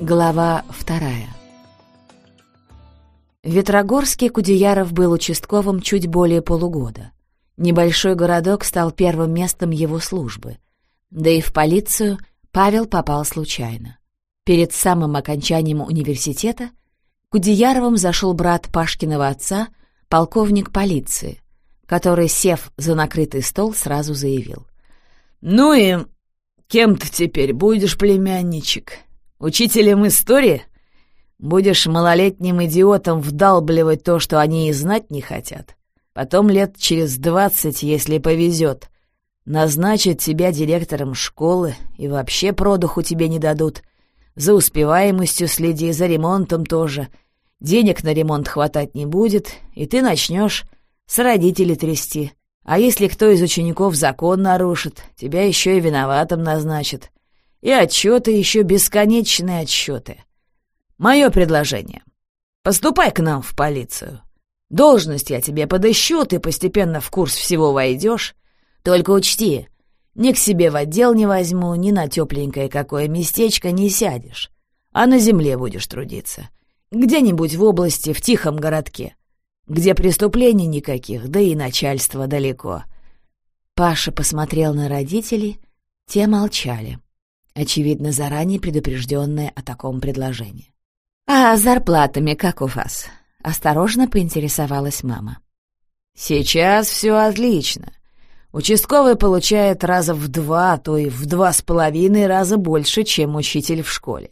Глава вторая В Ветрогорске Кудеяров был участковым чуть более полугода. Небольшой городок стал первым местом его службы. Да и в полицию Павел попал случайно. Перед самым окончанием университета Кудеяровым зашел брат Пашкиного отца, полковник полиции, который, сев за накрытый стол, сразу заявил. «Ну и кем ты теперь будешь, племянничек? Учителем истории? Будешь малолетним идиотом вдалбливать то, что они и знать не хотят? Потом лет через двадцать, если повезет, назначат тебя директором школы и вообще продуху тебе не дадут. За успеваемостью следи, за ремонтом тоже. Денег на ремонт хватать не будет, и ты начнешь с родителей трясти. А если кто из учеников закон нарушит, тебя еще и виноватым назначат. И отчеты еще бесконечные отчеты. Мое предложение. Поступай к нам в полицию. Должность я тебе подыщу, ты постепенно в курс всего войдешь. Только учти, ни к себе в отдел не возьму, ни на тепленькое какое местечко не сядешь, а на земле будешь трудиться. Где-нибудь в области, в тихом городке, где преступлений никаких, да и начальство далеко. Паша посмотрел на родителей, те молчали, очевидно, заранее предупрежденные о таком предложении. «А зарплатами как у вас?» Осторожно поинтересовалась мама. «Сейчас все отлично. Участковый получает раза в два, то и в два с половиной раза больше, чем учитель в школе.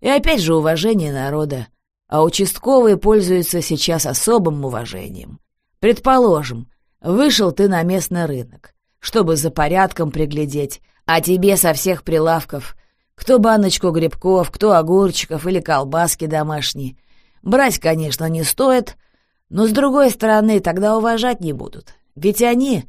И опять же уважение народа. А участковый пользуется сейчас особым уважением. Предположим, вышел ты на местный рынок, чтобы за порядком приглядеть, а тебе со всех прилавков кто баночку грибков, кто огурчиков или колбаски домашние — Брать, конечно, не стоит, но, с другой стороны, тогда уважать не будут. Ведь они,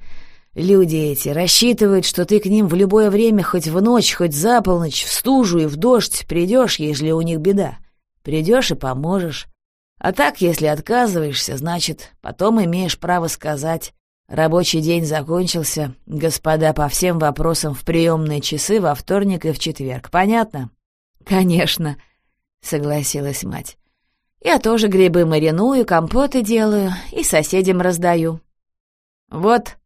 люди эти, рассчитывают, что ты к ним в любое время, хоть в ночь, хоть за полночь, в стужу и в дождь придешь, если у них беда. Придешь и поможешь. А так, если отказываешься, значит, потом имеешь право сказать «Рабочий день закончился, господа, по всем вопросам в приемные часы во вторник и в четверг. Понятно?» «Конечно», — согласилась мать. Я тоже грибы мариную, компоты делаю и соседям раздаю». «Вот»,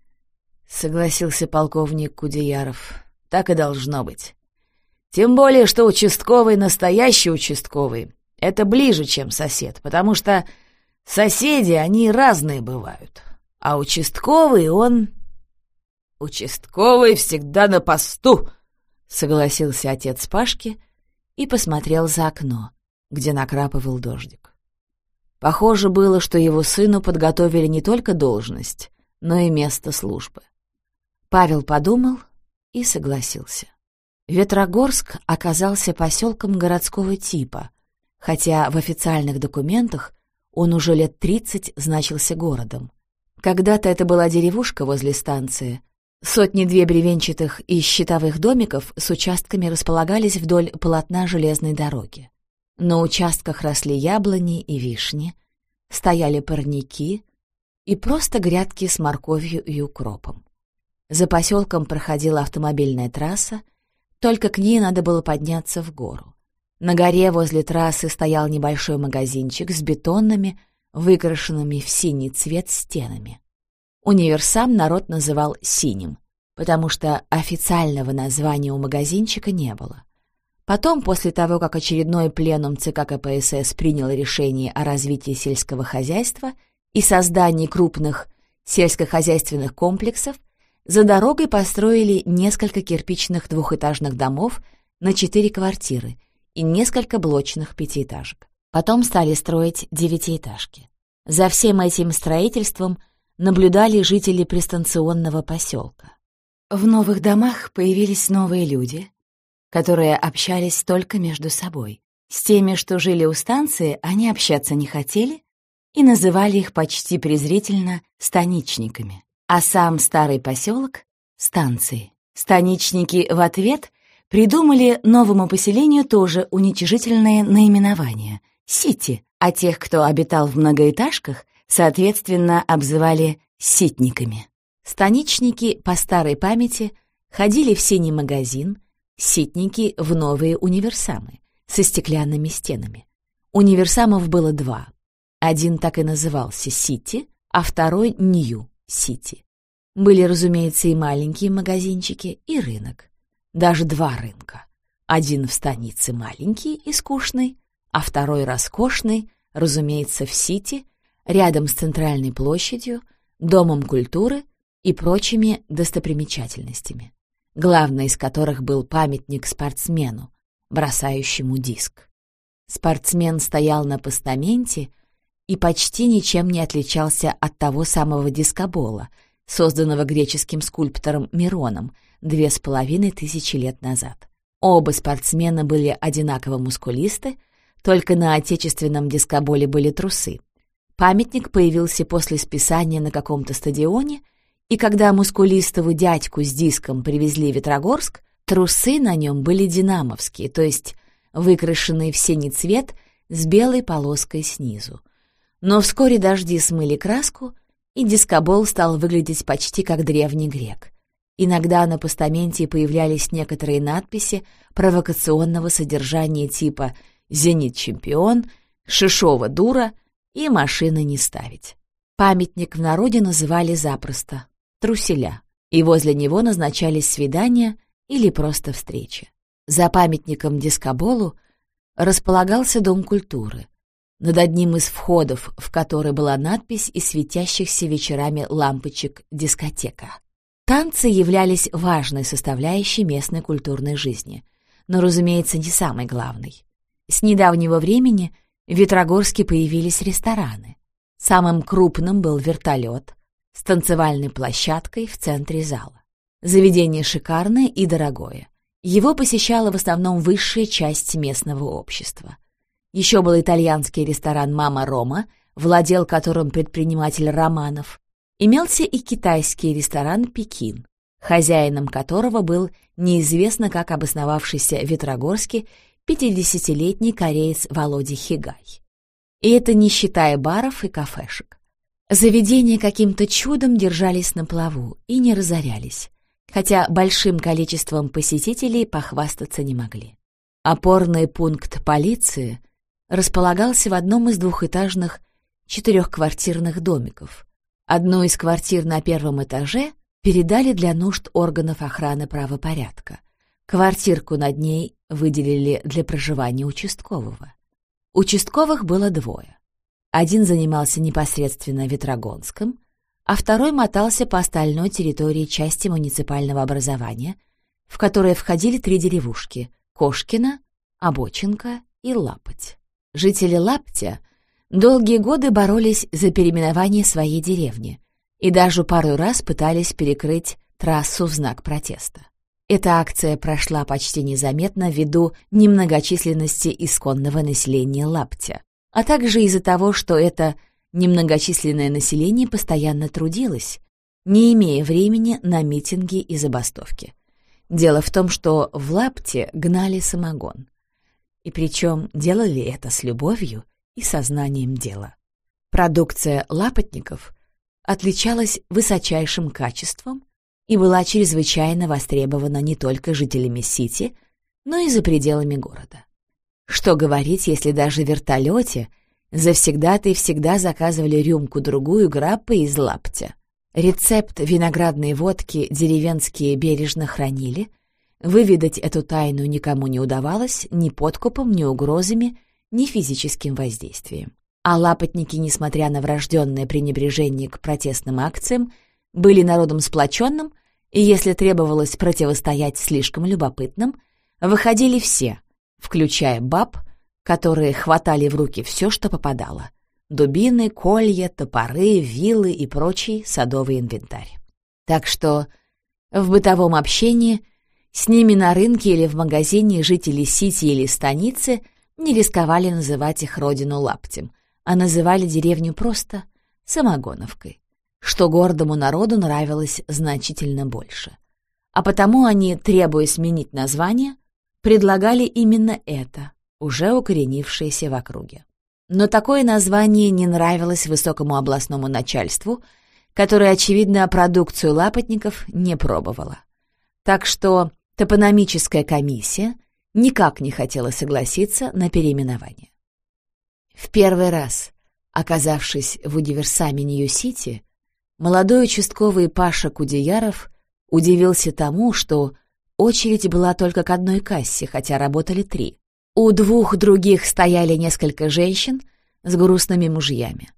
— согласился полковник Кудеяров, — «так и должно быть. Тем более, что участковый настоящий участковый — это ближе, чем сосед, потому что соседи, они разные бывают, а участковый он...» «Участковый всегда на посту», — согласился отец Пашки и посмотрел за окно где накрапывал дождик. Похоже было, что его сыну подготовили не только должность, но и место службы. Павел подумал и согласился. Ветрогорск оказался поселком городского типа, хотя в официальных документах он уже лет тридцать значился городом. Когда-то это была деревушка возле станции. Сотни-две бревенчатых и щитовых домиков с участками располагались вдоль полотна железной дороги. На участках росли яблони и вишни, стояли парники и просто грядки с морковью и укропом. За поселком проходила автомобильная трасса, только к ней надо было подняться в гору. На горе возле трассы стоял небольшой магазинчик с бетонными, выкрашенными в синий цвет стенами. Универсам народ называл «синим», потому что официального названия у магазинчика не было. Потом, после того, как очередной пленум ЦК КПСС принял решение о развитии сельского хозяйства и создании крупных сельскохозяйственных комплексов, за дорогой построили несколько кирпичных двухэтажных домов на четыре квартиры и несколько блочных пятиэтажек. Потом стали строить девятиэтажки. За всем этим строительством наблюдали жители пристанционного поселка. В новых домах появились новые люди — которые общались только между собой. С теми, что жили у станции, они общаться не хотели и называли их почти презрительно «станичниками». А сам старый поселок — станцией. Станичники в ответ придумали новому поселению тоже уничижительное наименование — «сити», а тех, кто обитал в многоэтажках, соответственно, обзывали «ситниками». Станичники по старой памяти ходили в синий магазин — ситники в новые универсамы, со стеклянными стенами. Универсамов было два. Один так и назывался «Сити», а второй «Нью-Сити». Были, разумеется, и маленькие магазинчики, и рынок. Даже два рынка. Один в станице маленький и скучный, а второй роскошный, разумеется, в Сити, рядом с центральной площадью, Домом культуры и прочими достопримечательностями, главный из которых был памятник спортсмену, бросающему диск. Спортсмен стоял на постаменте и почти ничем не отличался от того самого дискобола, созданного греческим скульптором Мироном две с половиной тысячи лет назад. Оба спортсмена были одинаково мускулисты, только на отечественном дискоболе были трусы. Памятник появился после списания на каком-то стадионе, и когда мускулистого дядьку с диском привезли в Ветрогорск, трусы на нем были динамовские, то есть выкрашенные в синий цвет с белой полоской снизу. Но вскоре дожди смыли краску, и дискобол стал выглядеть почти как древний грек. Иногда на постаменте появлялись некоторые надписи провокационного содержания типа «Зенит-чемпион», «Шишова дура» и «Машины не ставить». Памятник в народе называли запросто «Труселя», и возле него назначались свидания или просто встречи. За памятником дискоболу располагался Дом культуры, над одним из входов, в который была надпись из светящихся вечерами лампочек «Дискотека». Танцы являлись важной составляющей местной культурной жизни, но, разумеется, не самой главной. С недавнего времени в Ветрогорске появились рестораны. Самым крупным был вертолет с танцевальной площадкой в центре зала. Заведение шикарное и дорогое. Его посещала в основном высшая часть местного общества. Еще был итальянский ресторан «Мама Рома», владел которым предприниматель Романов. Имелся и китайский ресторан «Пекин», хозяином которого был неизвестно как обосновавшийся в Ветрогорске 50-летний кореец Володя Хигай. И это не считая баров и кафешек. Заведения каким-то чудом держались на плаву и не разорялись, хотя большим количеством посетителей похвастаться не могли. Опорный пункт полиции располагался в одном из двухэтажных четырехквартирных домиков. Одну из квартир на первом этаже передали для нужд органов охраны правопорядка. Квартирку над ней выделили для проживания участкового. Участковых было двое. Один занимался непосредственно Ветрогонском, а второй мотался по остальной территории части муниципального образования, в которое входили три деревушки — Кошкина, Обочинка и Лапоть. Жители Лаптя долгие годы боролись за переименование своей деревни и даже пару раз пытались перекрыть трассу в знак протеста. Эта акция прошла почти незаметно ввиду немногочисленности исконного населения Лаптя, а также из-за того, что это немногочисленное население постоянно трудилось, не имея времени на митинги и забастовки. Дело в том, что в Лапте гнали самогон. И причем делали это с любовью и сознанием дела. Продукция лапотников отличалась высочайшим качеством и была чрезвычайно востребована не только жителями Сити, но и за пределами города. Что говорить, если даже в вертолете завсегда-то и всегда заказывали рюмку-другую граппы из лаптя. Рецепт виноградной водки деревенские бережно хранили, выведать эту тайну никому не удавалось ни подкупом, ни угрозами, ни физическим воздействием. А лапотники, несмотря на врожденное пренебрежение к протестным акциям, были народом сплоченным, и если требовалось противостоять слишком любопытным, выходили все, включая баб, которые хватали в руки все, что попадало — дубины, колья, топоры, вилы и прочий садовый инвентарь. Так что в бытовом общении с ними на рынке или в магазине жители Сити или станицы не рисковали называть их родину лаптем, а называли деревню просто самогоновкой что гордому народу нравилось значительно больше. А потому они, требуя сменить название, предлагали именно это, уже укоренившееся в округе. Но такое название не нравилось высокому областному начальству, которое, очевидно, продукцию лапотников не пробовало. Так что топономическая комиссия никак не хотела согласиться на переименование. В первый раз, оказавшись в универсаме Нью-Сити, молодой участковый Паша Кудеяров удивился тому, что очередь была только к одной кассе, хотя работали три. У двух других стояли несколько женщин с грустными мужьями.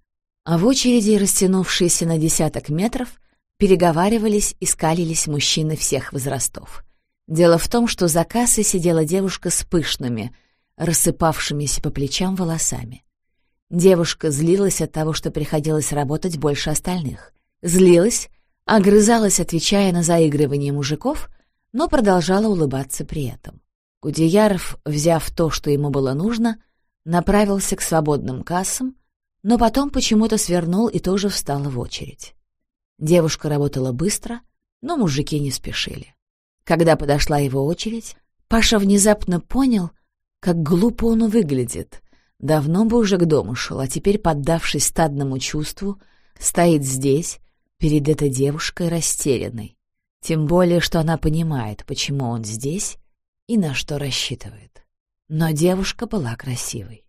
А в очереди, растянувшейся на десяток метров, переговаривались и скалились мужчины всех возрастов. Дело в том, что за кассой сидела девушка с пышными, рассыпавшимися по плечам волосами. Девушка злилась от того, что приходилось работать больше остальных. Злилась, огрызалась, отвечая на заигрывание мужиков, но продолжала улыбаться при этом. Кудеяров, взяв то, что ему было нужно, направился к свободным кассам, но потом почему-то свернул и тоже встал в очередь. Девушка работала быстро, но мужики не спешили. Когда подошла его очередь, Паша внезапно понял, как глупо он выглядит. Давно бы уже к дому шел, а теперь, поддавшись стадному чувству, стоит здесь, перед этой девушкой растерянной. Тем более, что она понимает, почему он здесь и на что рассчитывает. Но девушка была красивой.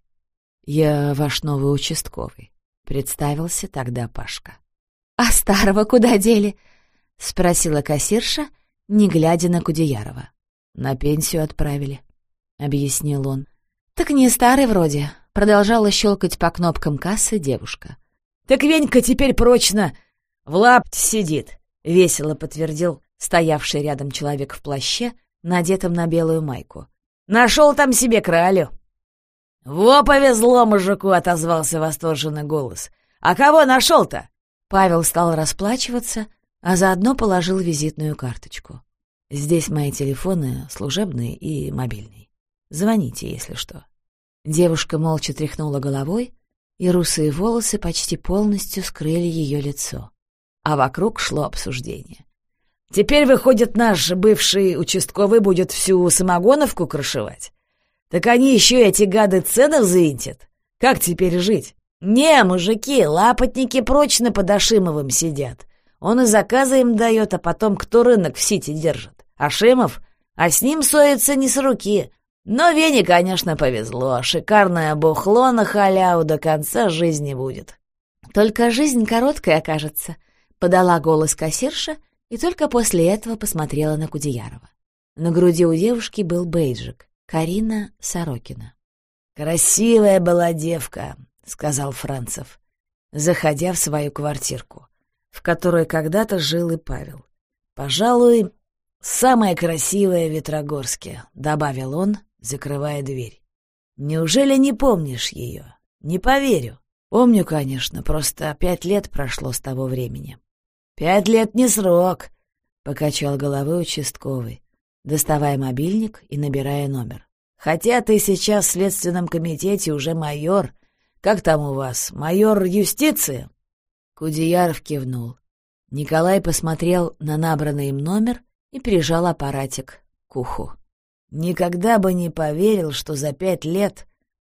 «Я ваш новый участковый», — представился тогда Пашка. «А старого куда дели?» — спросила кассирша, не глядя на Кудеярова. «На пенсию отправили», — объяснил он. «Так не старый вроде», — продолжала щелкать по кнопкам кассы девушка. «Так Венька теперь прочно в лапте сидит», — весело подтвердил стоявший рядом человек в плаще, надетом на белую майку. «Нашел там себе кралю». «Во повезло мужику!» — отозвался восторженный голос. «А кого нашел-то?» Павел стал расплачиваться, а заодно положил визитную карточку. «Здесь мои телефоны, служебный и мобильный. Звоните, если что». Девушка молча тряхнула головой, и русые волосы почти полностью скрыли ее лицо. А вокруг шло обсуждение. «Теперь, выходит, наш бывший участковый будет всю самогоновку крышевать? Так они еще эти гады цены взвинтят. Как теперь жить?» «Не, мужики, лапотники прочно под Ашимовым сидят. Он и заказы им дает, а потом кто рынок в Сити держит? Ашимов? А с ним соется не с руки. Но Вене, конечно, повезло. Шикарное бухло на халяву до конца жизни будет». «Только жизнь короткая окажется», — подала голос кассирша и только после этого посмотрела на Кудеярова. На груди у девушки был бейджик «Карина Сорокина». «Красивая была девка», — сказал Францев, заходя в свою квартирку, в которой когда-то жил и Павел. «Пожалуй, самая красивая в Ветрогорске», — добавил он, закрывая дверь. «Неужели не помнишь ее? Не поверю». «Помню, конечно, просто пять лет прошло с того времени». «Пять лет не срок», — покачал головой участковый, доставая мобильник и набирая номер. «Хотя ты сейчас в следственном комитете уже майор, как там у вас, майор юстиции?» Кудеяров кивнул. Николай посмотрел на набранный им номер и прижал аппаратик к уху. «Никогда бы не поверил, что за пять лет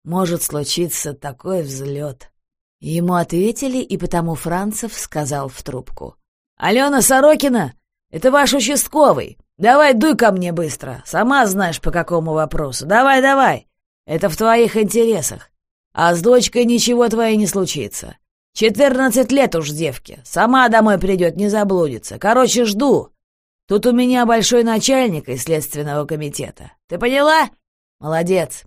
может случиться такой взлет». Ему ответили, и потому Францев сказал в трубку. «Алена Сорокина, это ваш участковый. Давай дуй ко мне быстро. Сама знаешь, по какому вопросу. Давай, давай. Это в твоих интересах. А с дочкой ничего твоей не случится. Четырнадцать лет уж девке. Сама домой придет, не заблудится. Короче, жду. Тут у меня большой начальник из следственного комитета. Ты поняла? Молодец.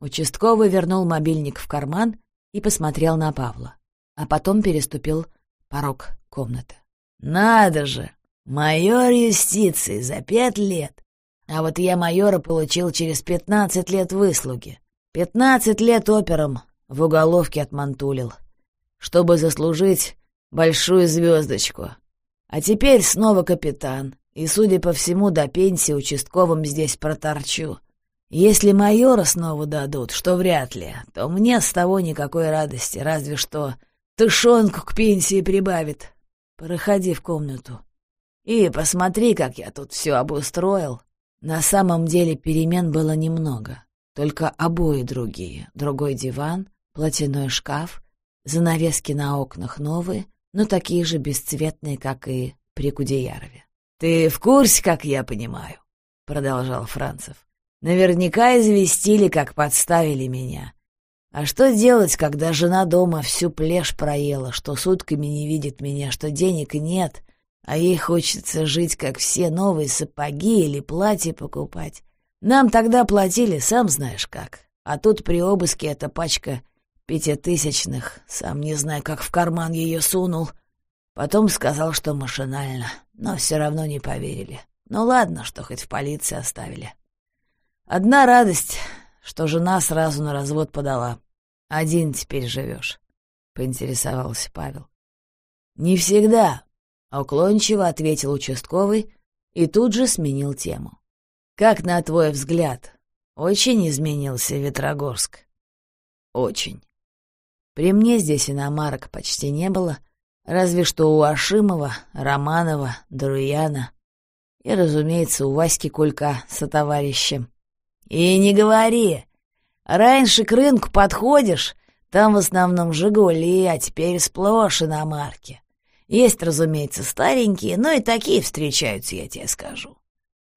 Участковый вернул мобильник в карман и посмотрел на Павла, а потом переступил порог комнаты. «Надо же! Майор юстиции за пять лет! А вот я майора получил через пятнадцать лет выслуги. Пятнадцать лет опером в уголовке отмантулил, чтобы заслужить большую звездочку. А теперь снова капитан, и, судя по всему, до пенсии участковым здесь проторчу. Если майора снова дадут, что вряд ли, то мне с того никакой радости, разве что тышонку к пенсии прибавит. Проходи в комнату и посмотри, как я тут все обустроил. На самом деле перемен было немного. Только обои другие, другой диван, платяной шкаф, занавески на окнах новые, но такие же бесцветные, как и при Кудеярове. «Ты в курсе, как я понимаю?» — продолжал Францев. Наверняка известили, как подставили меня. А что делать, когда жена дома всю плешь проела, что сутками не видит меня, что денег нет, а ей хочется жить, как все, новые сапоги или платье покупать? Нам тогда платили, сам знаешь как. А тут при обыске эта пачка пятитысячных, сам не знаю, как в карман ее сунул. Потом сказал, что машинально, но все равно не поверили. Ну ладно, что хоть в полиции оставили. Одна радость, что жена сразу на развод подала. Один теперь живешь, — поинтересовался Павел. Не всегда, — уклончиво ответил участковый и тут же сменил тему. Как на твой взгляд, очень изменился Ветрогорск? Очень. При мне здесь иномарок почти не было, разве что у Ашимова, Романова, Друяна и, разумеется, у Васьки Кулька со товарищем. И не говори. Раньше к рынку подходишь, там в основном «Жигули», а теперь сплошь иномарки. Есть, разумеется, старенькие, но и такие встречаются, я тебе скажу.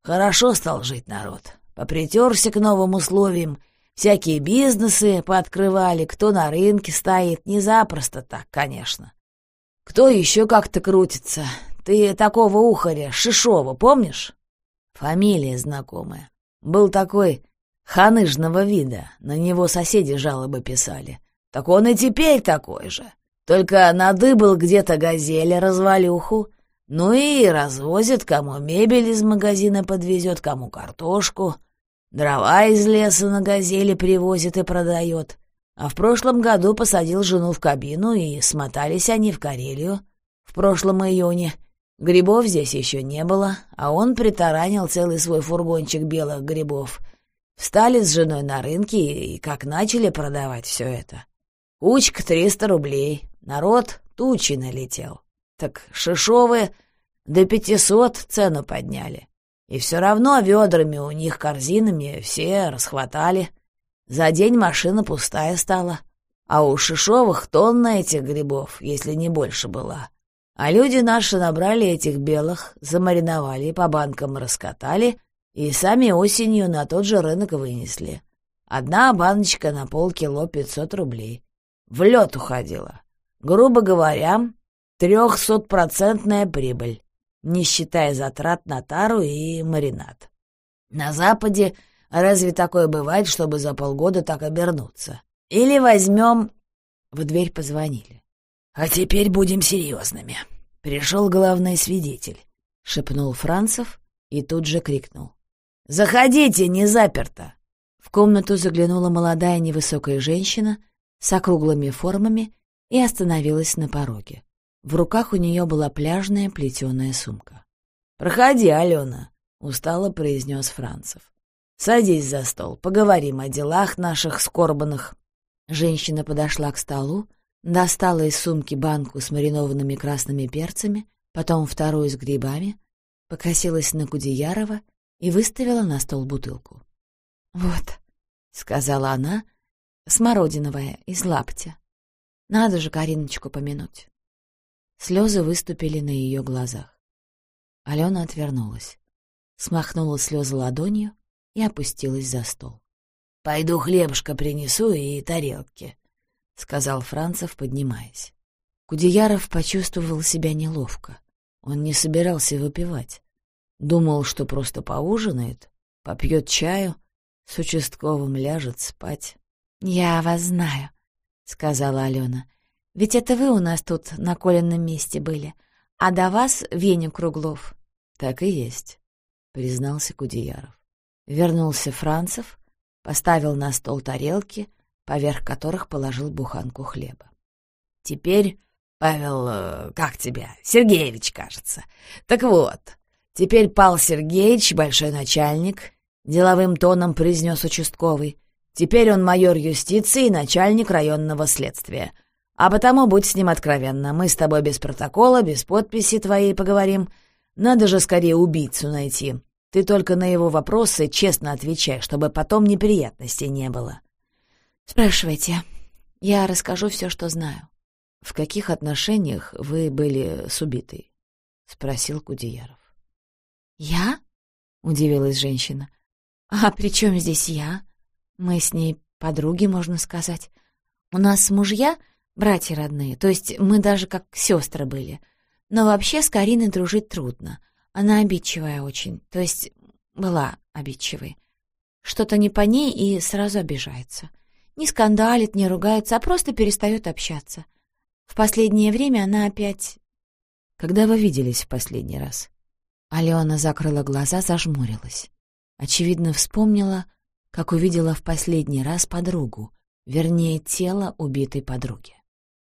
Хорошо стал жить народ. Попритерся к новым условиям, всякие бизнесы пооткрывали, кто на рынке стоит, не запросто так, конечно. Кто еще как-то крутится? Ты такого ухаря, Шишова, помнишь? Фамилия знакомая. Был такой ханыжного вида, на него соседи жалобы писали. Так он и теперь такой же. Только надыбал где-то газели развалюху, ну и развозит, кому мебель из магазина подвезет, кому картошку, дрова из леса на газели привозит и продает. А в прошлом году посадил жену в кабину, и смотались они в Карелию в прошлом июне. Грибов здесь еще не было, а он притаранил целый свой фургончик белых грибов. Встали с женой на рынке и как начали продавать все это. Кучка триста рублей, народ тучи налетел. Так Шишовы до пятисот цену подняли. И все равно ведрами у них корзинами все расхватали — за день машина пустая стала, а у Шишовых тонна этих грибов, если не больше была. А люди наши набрали этих белых, замариновали, по банкам раскатали и сами осенью на тот же рынок вынесли. Одна баночка на полкило пятьсот рублей. В лед уходила. Грубо говоря, трехсотпроцентная прибыль, не считая затрат на тару и маринад. На Западе разве такое бывает, чтобы за полгода так обернуться? Или возьмем...» В дверь позвонили. «А теперь будем серьезными. Пришел главный свидетель», — шепнул Францев и тут же крикнул. «Заходите, не заперто!» В комнату заглянула молодая невысокая женщина с округлыми формами и остановилась на пороге. В руках у нее была пляжная плетеная сумка. «Проходи, Алена», — устало произнес Францев. Садись за стол, поговорим о делах наших скорбанных». Женщина подошла к столу, достала из сумки банку с маринованными красными перцами, потом вторую с грибами, покосилась на Кудеярова и выставила на стол бутылку. «Вот», — сказала она, — «смородиновая, из лаптя. Надо же Кариночку помянуть». Слезы выступили на ее глазах. Алена отвернулась, смахнула слезы ладонью и опустилась за стол. — Пойду хлебушка принесу и тарелки, — сказал Францев, поднимаясь. Кудеяров почувствовал себя неловко. Он не собирался выпивать. Думал, что просто поужинает, попьет чаю, с участковым ляжет спать. — Я вас знаю, — сказала Алена. — Ведь это вы у нас тут на коленном месте были, а до вас Веня Круглов. — Так и есть, — признался Кудеяров. Вернулся Францев, поставил на стол тарелки, поверх которых положил буханку хлеба. «Теперь, Павел, э, как тебя? Сергеевич, кажется. Так вот, теперь Пал Сергеевич, большой начальник, деловым тоном произнес участковый. Теперь он майор юстиции и начальник районного следствия. А потому будь с ним откровенна. Мы с тобой без протокола, без подписи твоей поговорим. Надо же скорее убийцу найти. Ты только на его вопросы честно отвечай, чтобы потом неприятностей не было. Спрашивайте. Я расскажу все, что знаю. В каких отношениях вы были с убитой? Спросил Кудеяров. Я? Удивилась женщина. «А при чем здесь я? Мы с ней подруги, можно сказать. У нас мужья — братья родные, то есть мы даже как сестры были. Но вообще с Кариной дружить трудно. Она обидчивая очень, то есть была обидчивой. Что-то не по ней и сразу обижается. Не скандалит, не ругается, а просто перестает общаться. В последнее время она опять... Когда вы виделись в последний раз? Алена закрыла глаза, зажмурилась. Очевидно, вспомнила, как увидела в последний раз подругу, вернее, тело убитой подруги.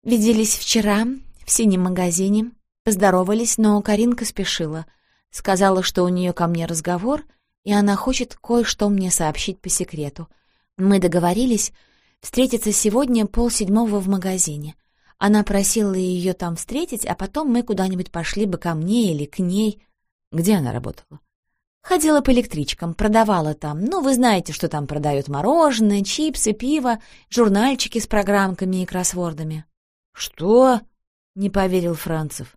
Виделись вчера в синем магазине, поздоровались, но Каринка спешила. Сказала, что у нее ко мне разговор, и она хочет кое-что мне сообщить по секрету. Мы договорились встретиться сегодня полседьмого в магазине. Она просила ее там встретить, а потом мы куда-нибудь пошли бы ко мне или к ней. Где она работала? Ходила по электричкам, продавала там. Ну, вы знаете, что там продают мороженое, чипсы, пиво, журнальчики с программками и кроссвордами. «Что?» — не поверил Францев.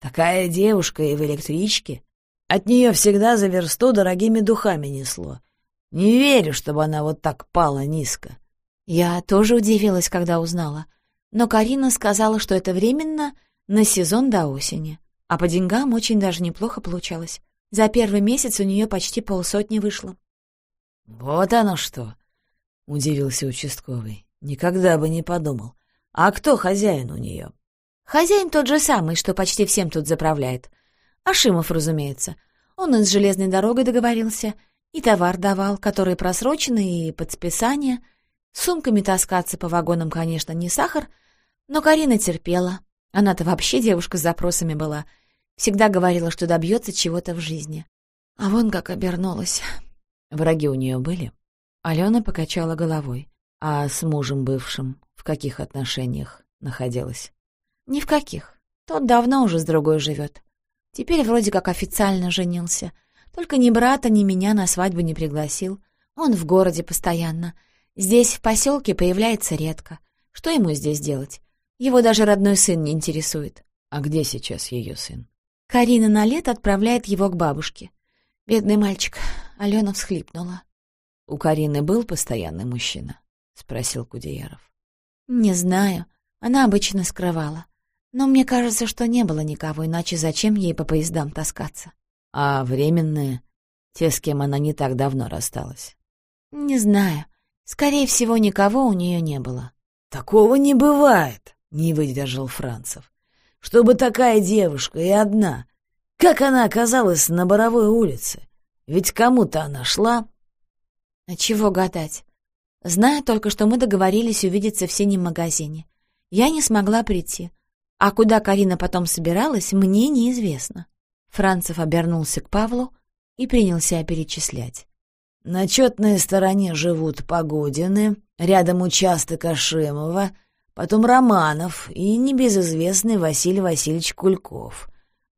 «Такая девушка и в электричке? От нее всегда за версту дорогими духами несло. Не верю, чтобы она вот так пала низко». Я тоже удивилась, когда узнала. Но Карина сказала, что это временно, на сезон до осени. А по деньгам очень даже неплохо получалось. За первый месяц у нее почти полсотни вышло. «Вот оно что!» — удивился участковый. «Никогда бы не подумал. А кто хозяин у нее?» «Хозяин тот же самый, что почти всем тут заправляет. Ашимов, разумеется. Он и с железной дорогой договорился, и товар давал, который просроченный, и под списание. Сумками таскаться по вагонам, конечно, не сахар, но Карина терпела. Она-то вообще девушка с запросами была — Всегда говорила, что добьется чего-то в жизни. А вон как обернулась. Враги у нее были? Алена покачала головой. А с мужем бывшим в каких отношениях находилась? Ни в каких. Тот давно уже с другой живет. Теперь вроде как официально женился. Только ни брата, ни меня на свадьбу не пригласил. Он в городе постоянно. Здесь, в поселке, появляется редко. Что ему здесь делать? Его даже родной сын не интересует. А где сейчас ее сын? Карина на лет отправляет его к бабушке. Бедный мальчик. Алена всхлипнула. — У Карины был постоянный мужчина? — спросил Кудеяров. — Не знаю. Она обычно скрывала. Но мне кажется, что не было никого, иначе зачем ей по поездам таскаться? — А временные? Те, с кем она не так давно рассталась? — Не знаю. Скорее всего, никого у нее не было. — Такого не бывает, — не выдержал Францев чтобы такая девушка и одна. Как она оказалась на Боровой улице? Ведь кому-то она шла. А чего гадать? Знаю только, что мы договорились увидеться в синем магазине. Я не смогла прийти. А куда Карина потом собиралась, мне неизвестно. Францев обернулся к Павлу и принялся перечислять. На четной стороне живут Погодины, рядом участок Ашимова — потом Романов и небезызвестный Василий Васильевич Кульков.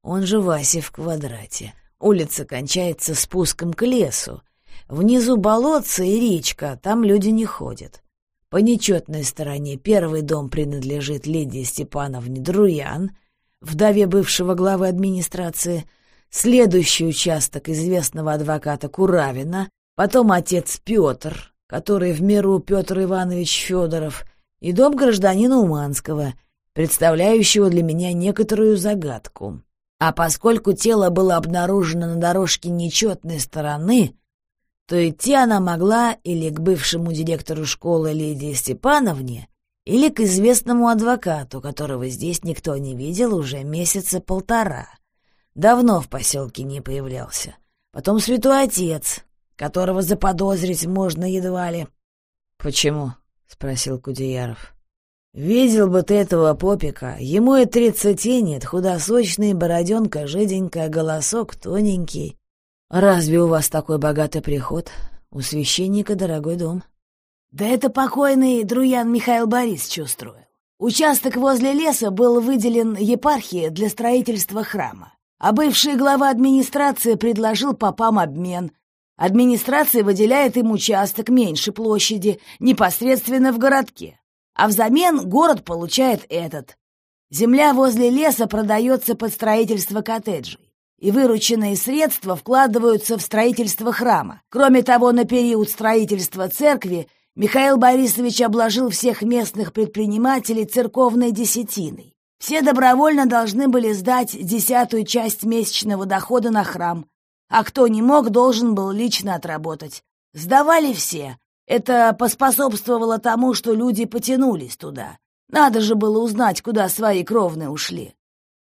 Он же Вася в квадрате. Улица кончается спуском к лесу. Внизу болотце и речка, там люди не ходят. По нечетной стороне первый дом принадлежит Лидии Степановне Друян, вдове бывшего главы администрации, следующий участок известного адвоката Куравина, потом отец Петр, который в меру Петр Иванович Федоров — и дом гражданина Уманского, представляющего для меня некоторую загадку. А поскольку тело было обнаружено на дорожке нечетной стороны, то идти она могла или к бывшему директору школы Лидии Степановне, или к известному адвокату, которого здесь никто не видел уже месяца полтора. Давно в поселке не появлялся. Потом святой отец, которого заподозрить можно едва ли. — Почему? — спросил Кудеяров. «Видел бы ты этого попика. Ему и тридцати нет, худосочный, бороденка, жиденькая, голосок тоненький. Разве у вас такой богатый приход? У священника дорогой дом». «Да это покойный Друян Михаил Борисович устроил. Участок возле леса был выделен епархии для строительства храма, а бывший глава администрации предложил попам обмен, Администрация выделяет им участок меньше площади, непосредственно в городке. А взамен город получает этот. Земля возле леса продается под строительство коттеджей. и вырученные средства вкладываются в строительство храма. Кроме того, на период строительства церкви Михаил Борисович обложил всех местных предпринимателей церковной десятиной. Все добровольно должны были сдать десятую часть месячного дохода на храм, а кто не мог, должен был лично отработать. Сдавали все. Это поспособствовало тому, что люди потянулись туда. Надо же было узнать, куда свои кровные ушли.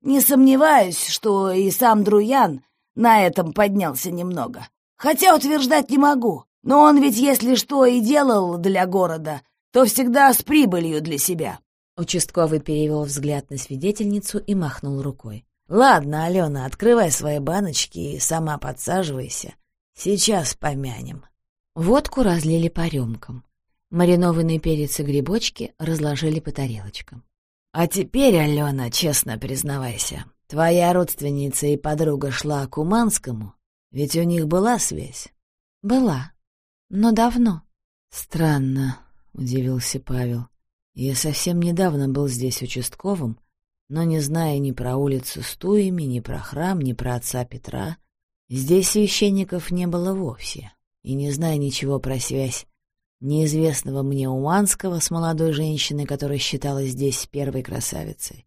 Не сомневаюсь, что и сам Друян на этом поднялся немного. Хотя утверждать не могу. Но он ведь, если что и делал для города, то всегда с прибылью для себя. Участковый перевел взгляд на свидетельницу и махнул рукой. «Ладно, Алена, открывай свои баночки и сама подсаживайся. Сейчас помянем». Водку разлили по рюмкам. Маринованные перец и грибочки разложили по тарелочкам. «А теперь, Алена, честно признавайся, твоя родственница и подруга шла к Уманскому, ведь у них была связь?» «Была», но давно. Странно, удивился Павел. Я совсем недавно был здесь участковым, но не зная ни про улицу с туями, ни про храм, ни про отца Петра, здесь священников не было вовсе, и не зная ничего про связь неизвестного мне Уманского с молодой женщиной, которая считалась здесь первой красавицей.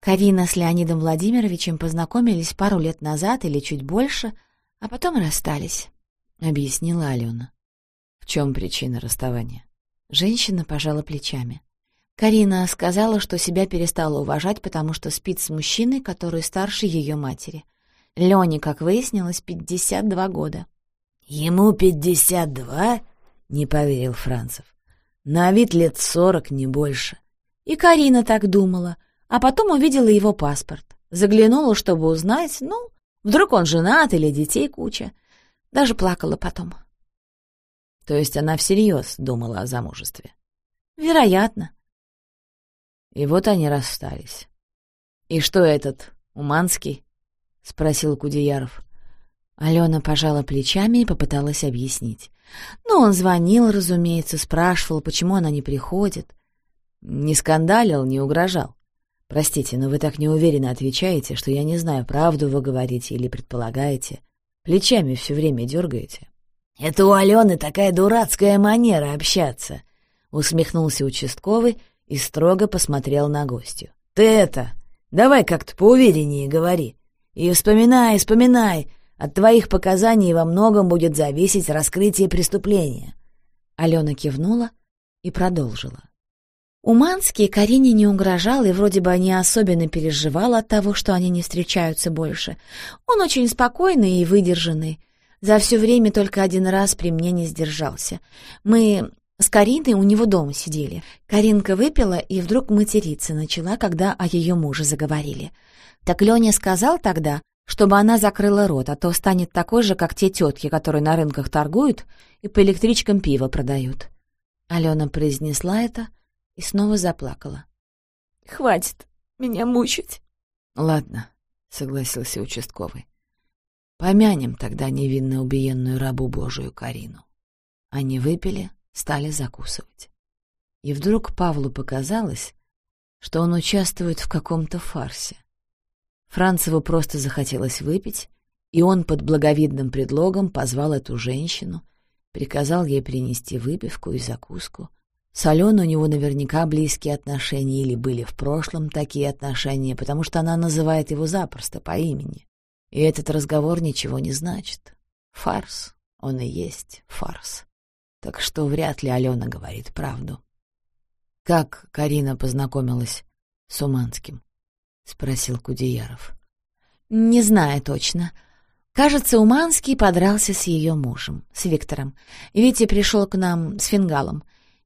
Карина с Леонидом Владимировичем познакомились пару лет назад или чуть больше, а потом расстались, — объяснила Алена. В чем причина расставания? Женщина пожала плечами. Карина сказала, что себя перестала уважать, потому что спит с мужчиной, который старше ее матери. Лене, как выяснилось, 52 года. «Ему 52?» — не поверил Францев. «На вид лет сорок, не больше». И Карина так думала, а потом увидела его паспорт. Заглянула, чтобы узнать, ну, вдруг он женат или детей куча. Даже плакала потом. То есть она всерьез думала о замужестве? Вероятно. И вот они расстались. «И что этот, Уманский?» — спросил Кудеяров. Алена пожала плечами и попыталась объяснить. Ну, он звонил, разумеется, спрашивал, почему она не приходит. Не скандалил, не угрожал. Простите, но вы так неуверенно отвечаете, что я не знаю, правду вы говорите или предполагаете. Плечами все время дергаете. «Это у Алены такая дурацкая манера общаться», — усмехнулся участковый и строго посмотрел на гостью. «Ты это, давай как-то поувереннее говори. И вспоминай, вспоминай, от твоих показаний во многом будет зависеть раскрытие преступления». Алена кивнула и продолжила. Уманский Карине не угрожал и вроде бы не особенно переживал от того, что они не встречаются больше. Он очень спокойный и выдержанный, за все время только один раз при мне не сдержался. Мы с Кариной у него дома сидели. Каринка выпила и вдруг материться начала, когда о ее муже заговорили. Так Леня сказал тогда, чтобы она закрыла рот, а то станет такой же, как те тетки, которые на рынках торгуют и по электричкам пиво продают. Алена произнесла это и снова заплакала. «Хватит меня мучить». «Ладно», — согласился участковый. Помянем тогда невинно убиенную рабу Божию Карину. Они выпили, стали закусывать. И вдруг Павлу показалось, что он участвует в каком-то фарсе. Францеву просто захотелось выпить, и он под благовидным предлогом позвал эту женщину, приказал ей принести выпивку и закуску. С Аленой у него наверняка близкие отношения или были в прошлом такие отношения, потому что она называет его запросто по имени. И этот разговор ничего не значит. Фарс, он и есть фарс. Так что вряд ли Алена говорит правду. «Как Карина познакомилась с Уманским?» — спросил Кудеяров. «Не знаю точно. Кажется, Уманский подрался с ее мужем, с Виктором. Витя пришел к нам с фингалом.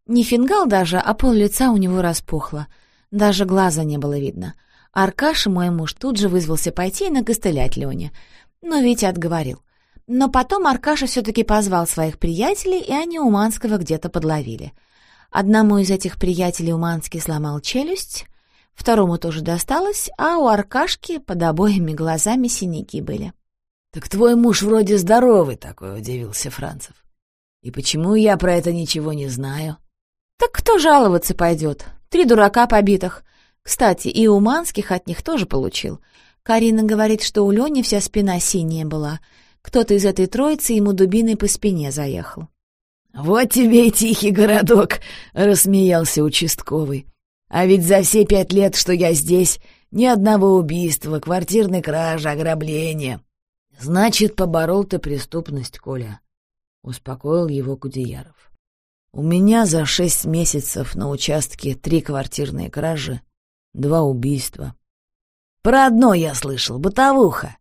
Не фингал даже, а пол лица у него распухло. Даже глаза не было видно. Аркаша, мой муж, тут же вызвался пойти и накостылять Лене. Но Витя отговорил. Но потом Аркаша все-таки позвал своих приятелей, и они Уманского где-то подловили. Одному из этих приятелей Уманский сломал челюсть, второму тоже досталось, а у Аркашки под обоими глазами синяки были. — Так твой муж вроде здоровый такой, — удивился Францев. — И почему я про это ничего не знаю? — Так кто жаловаться пойдет? Три дурака побитых. Кстати, и Уманских от них тоже получил. Карина говорит, что у Лёни вся спина синяя была. Кто-то из этой троицы ему дубиной по спине заехал. «Вот тебе и тихий городок!» — рассмеялся участковый. «А ведь за все пять лет, что я здесь, ни одного убийства, квартирной кражи, ограбления. Значит, поборол ты преступность, Коля», — успокоил его Кудеяров. «У меня за шесть месяцев на участке три квартирные кражи, два убийства. Про одно я слышал, бытовуха.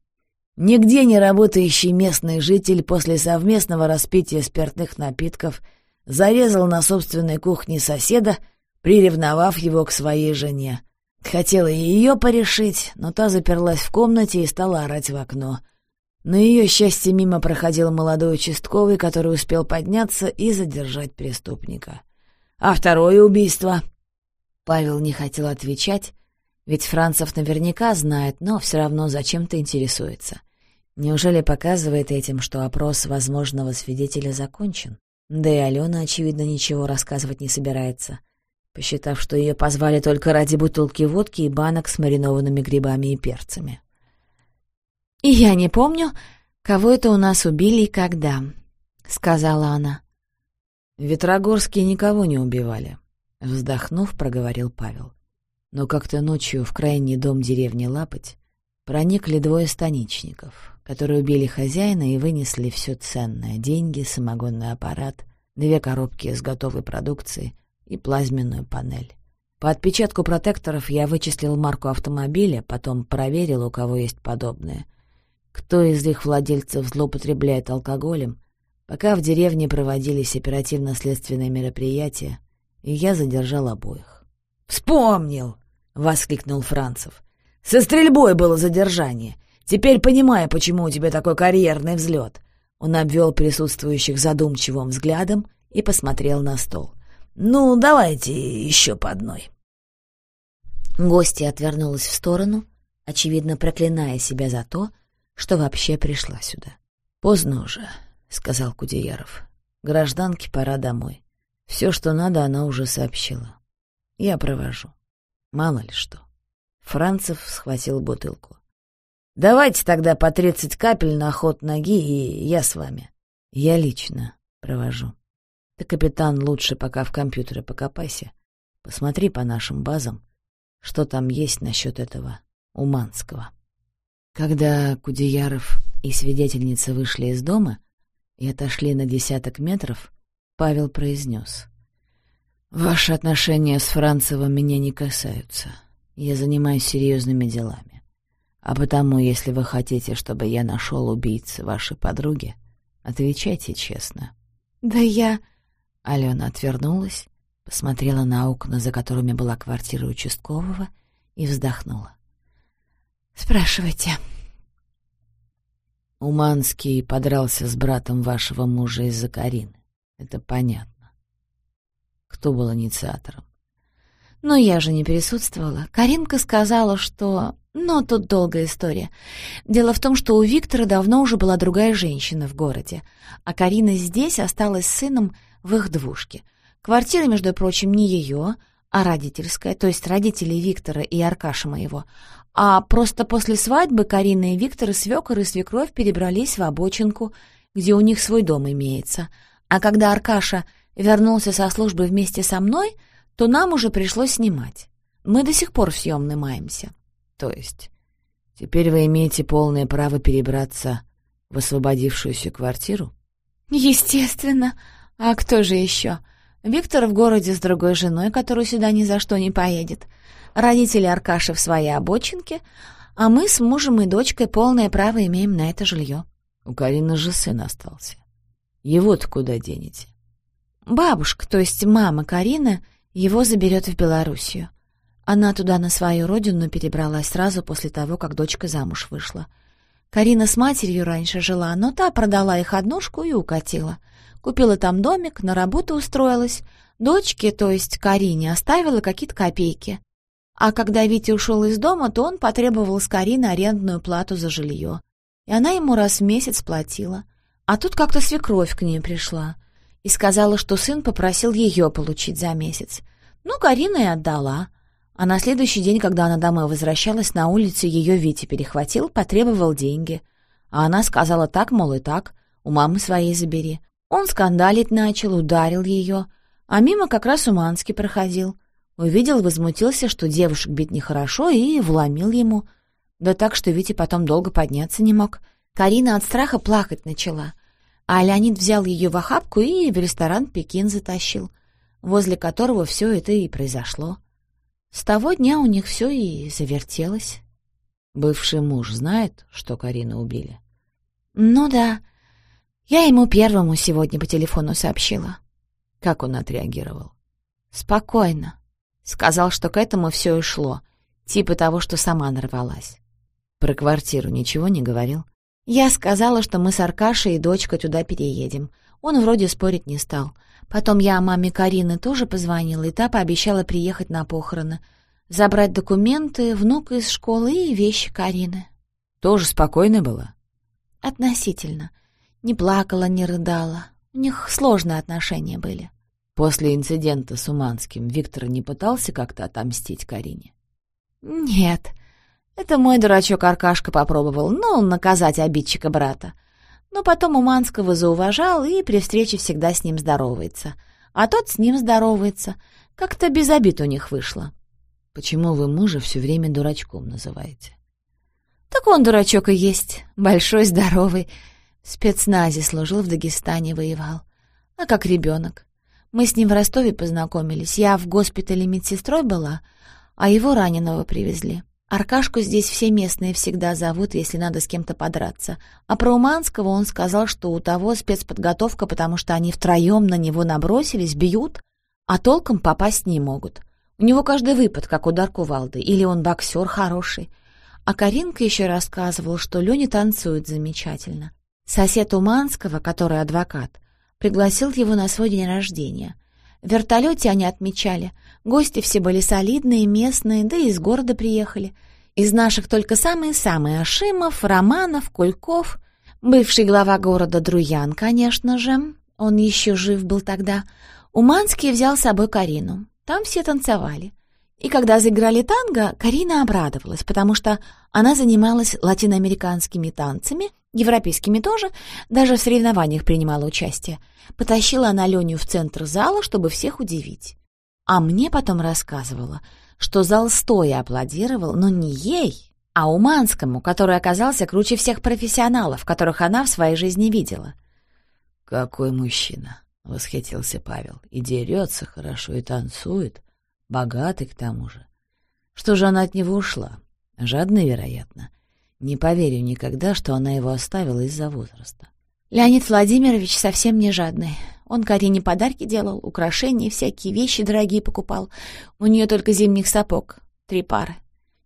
Нигде не работающий местный житель после совместного распития спиртных напитков зарезал на собственной кухне соседа, приревновав его к своей жене. Хотела и ее порешить, но та заперлась в комнате и стала орать в окно. На ее счастье мимо проходил молодой участковый, который успел подняться и задержать преступника. А второе убийство... Павел не хотел отвечать, ведь Францев наверняка знает, но все равно зачем-то интересуется. Неужели показывает этим, что опрос возможного свидетеля закончен? Да и Алена, очевидно, ничего рассказывать не собирается, посчитав, что ее позвали только ради бутылки водки и банок с маринованными грибами и перцами. «И я не помню, кого это у нас убили и когда», — сказала она. «В Ветрогорске никого не убивали», — вздохнув, проговорил Павел. Но как-то ночью в крайний дом деревни Лапоть проникли двое станичников, которые убили хозяина и вынесли все ценное — деньги, самогонный аппарат, две коробки с готовой продукцией и плазменную панель. По отпечатку протекторов я вычислил марку автомобиля, потом проверил, у кого есть подобное. Кто из их владельцев злоупотребляет алкоголем, пока в деревне проводились оперативно-следственные мероприятия, и я задержал обоих. «Вспомнил!» — воскликнул Францев. «Со стрельбой было задержание. Теперь понимаю, почему у тебя такой карьерный взлет». Он обвел присутствующих задумчивым взглядом и посмотрел на стол. «Ну, давайте еще по одной». Гостья отвернулась в сторону, очевидно проклиная себя за то, что вообще пришла сюда. «Поздно уже», — сказал Кудеяров. «Гражданке пора домой. Все, что надо, она уже сообщила. Я провожу». Мало ли что. Францев схватил бутылку. «Давайте тогда по тридцать капель на ход ноги, и я с вами». «Я лично провожу. Ты, капитан, лучше пока в компьютере покопайся. Посмотри по нашим базам, что там есть насчет этого Уманского». Когда Кудеяров и свидетельница вышли из дома и отошли на десяток метров, Павел произнес — Ваши отношения с Францевым меня не касаются. Я занимаюсь серьезными делами. А потому, если вы хотите, чтобы я нашел убийцу вашей подруги, отвечайте честно. Да я... Алена отвернулась, посмотрела на окна, за которыми была квартира участкового, и вздохнула. «Спрашивайте». Уманский подрался с братом вашего мужа из-за Карины. Это понятно. Кто был инициатором? Но я же не присутствовала. Каринка сказала, что... Но тут долгая история. Дело в том, что у Виктора давно уже была другая женщина в городе, а Карина здесь осталась с сыном в их двушке. Квартира, между прочим, не ее, а родительская, то есть родители Виктора и Аркаша моего. А просто после свадьбы Карина и Виктор, и свекор, и свекровь перебрались в обочинку, где у них свой дом имеется. А когда Аркаша вернулся со службы вместе со мной, то нам уже пришлось снимать. Мы до сих пор в съемной маемся. То есть теперь вы имеете полное право перебраться в освободившуюся квартиру? Естественно. А кто же еще? Виктор в городе с другой женой, которую сюда ни за что не поедет. Родители Аркаши в своей обочинке, а мы с мужем и дочкой полное право имеем на это жилье. У Карины же сын остался. Его-то куда денете? Бабушка, то есть мама Карины, его заберет в Белоруссию. Она туда на свою родину перебралась сразу после того, как дочка замуж вышла. Карина с матерью раньше жила, но та продала их однушку и укатила. Купила там домик, на работу устроилась. Дочке, то есть Карине, оставила какие-то копейки. А когда Витя ушел из дома, то он потребовал с Карины арендную плату за жилье. И она ему раз в месяц платила. А тут как-то свекровь к ней пришла — и сказала, что сын попросил ее получить за месяц. Ну, Карина и отдала. А на следующий день, когда она домой возвращалась, на улице ее Витя перехватил, потребовал деньги. А она сказала так, мол, и так, у мамы своей забери. Он скандалить начал, ударил ее, а мимо как раз Уманский проходил. Увидел, возмутился, что девушек бить нехорошо, и вломил ему. Да так, что Витя потом долго подняться не мог. Карина от страха плакать начала. А Леонид взял ее в охапку и в ресторан «Пекин» затащил, возле которого все это и произошло. С того дня у них все и завертелось. Бывший муж знает, что Карину убили? Ну да. Я ему первому сегодня по телефону сообщила. Как он отреагировал? Спокойно. Сказал, что к этому все и шло. Типа того, что сама нарвалась. Про квартиру ничего не говорил? Я сказала, что мы с Аркашей и дочкой туда переедем. Он вроде спорить не стал. Потом я маме Карины тоже позвонила, и та пообещала приехать на похороны. Забрать документы, внука из школы и вещи Карины. Тоже спокойно было? Относительно. Не плакала, не рыдала. У них сложные отношения были. После инцидента с Уманским Виктор не пытался как-то отомстить Карине? Нет. Это мой дурачок Аркашка попробовал, ну, наказать обидчика брата. Но потом Уманского зауважал и при встрече всегда с ним здоровается. А тот с ним здоровается. Как-то без обид у них вышло. Почему вы мужа все время дурачком называете? Так он дурачок и есть. Большой, здоровый. В спецназе служил, в Дагестане воевал. А как ребенок. Мы с ним в Ростове познакомились. Я в госпитале медсестрой была, а его раненого привезли. Аркашку здесь все местные всегда зовут, если надо с кем-то подраться. А про Уманского он сказал, что у того спецподготовка, потому что они втроем на него набросились, бьют, а толком попасть не могут. У него каждый выпад, как удар кувалды, или он боксер хороший. А Каринка еще рассказывал, что Леня танцует замечательно. Сосед Уманского, который адвокат, пригласил его на свой день рождения. Вертолете они отмечали. Гости все были солидные, местные, да и из города приехали. Из наших только самые-самые Ашимов, Романов, Кульков. Бывший глава города Друян, конечно же. Он еще жив был тогда. Уманский взял с собой Карину. Там все танцевали. И когда заиграли танго, Карина обрадовалась, потому что она занималась латиноамериканскими танцами, европейскими тоже, даже в соревнованиях принимала участие. Потащила она Леню в центр зала, чтобы всех удивить. А мне потом рассказывала, что зал стоя аплодировал, но не ей, а Уманскому, который оказался круче всех профессионалов, которых она в своей жизни видела. «Какой мужчина!» — восхитился Павел. «И дерется хорошо, и танцует. Богатый к тому же. Что же она от него ушла? Жадный, вероятно. Не поверю никогда, что она его оставила из-за возраста. Леонид Владимирович совсем не жадный. Он Карине подарки делал, украшения, всякие вещи дорогие покупал. У нее только зимних сапог, три пары.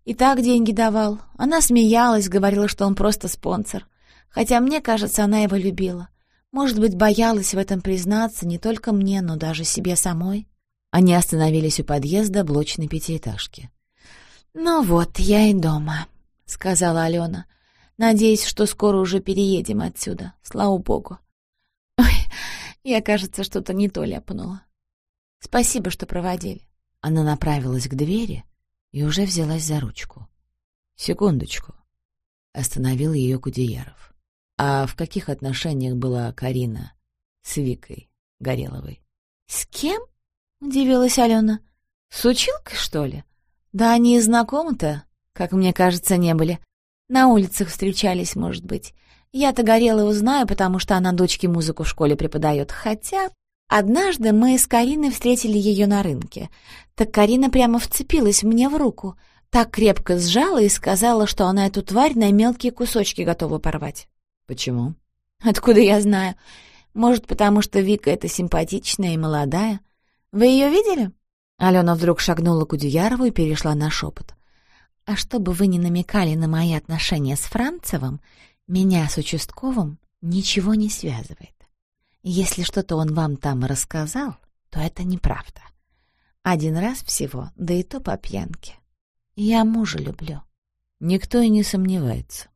И так деньги давал. Она смеялась, говорила, что он просто спонсор. Хотя, мне кажется, она его любила. Может быть, боялась в этом признаться не только мне, но даже себе самой. Они остановились у подъезда блочной пятиэтажки. «Ну вот, я и дома», — сказала Алена. «Надеюсь, что скоро уже переедем отсюда, слава богу». «Ой, я, кажется, что-то не то ляпнула. Спасибо, что проводили». Она направилась к двери и уже взялась за ручку. «Секундочку», — остановил ее Кудеяров. «А в каких отношениях была Карина с Викой Гореловой?» «С кем?» — удивилась Алена. «С училкой, что ли? Да они знакомы-то, как мне кажется, не были. На улицах встречались, может быть. Я-то Горелову знаю, потому что она дочке музыку в школе преподает. Хотя однажды мы с Кариной встретили ее на рынке. Так Карина прямо вцепилась мне в руку, так крепко сжала и сказала, что она эту тварь на мелкие кусочки готова порвать. «Почему?» «Откуда я знаю? Может, потому что Вика эта симпатичная и молодая?» Вы ее видели?» Алена вдруг шагнула к Удюярову и перешла на шепот. «А чтобы вы не намекали на мои отношения с Францевым, меня с участковым ничего не связывает. Если что-то он вам там рассказал, то это неправда. Один раз всего, да и то по пьянке. Я мужа люблю». Никто и не сомневается.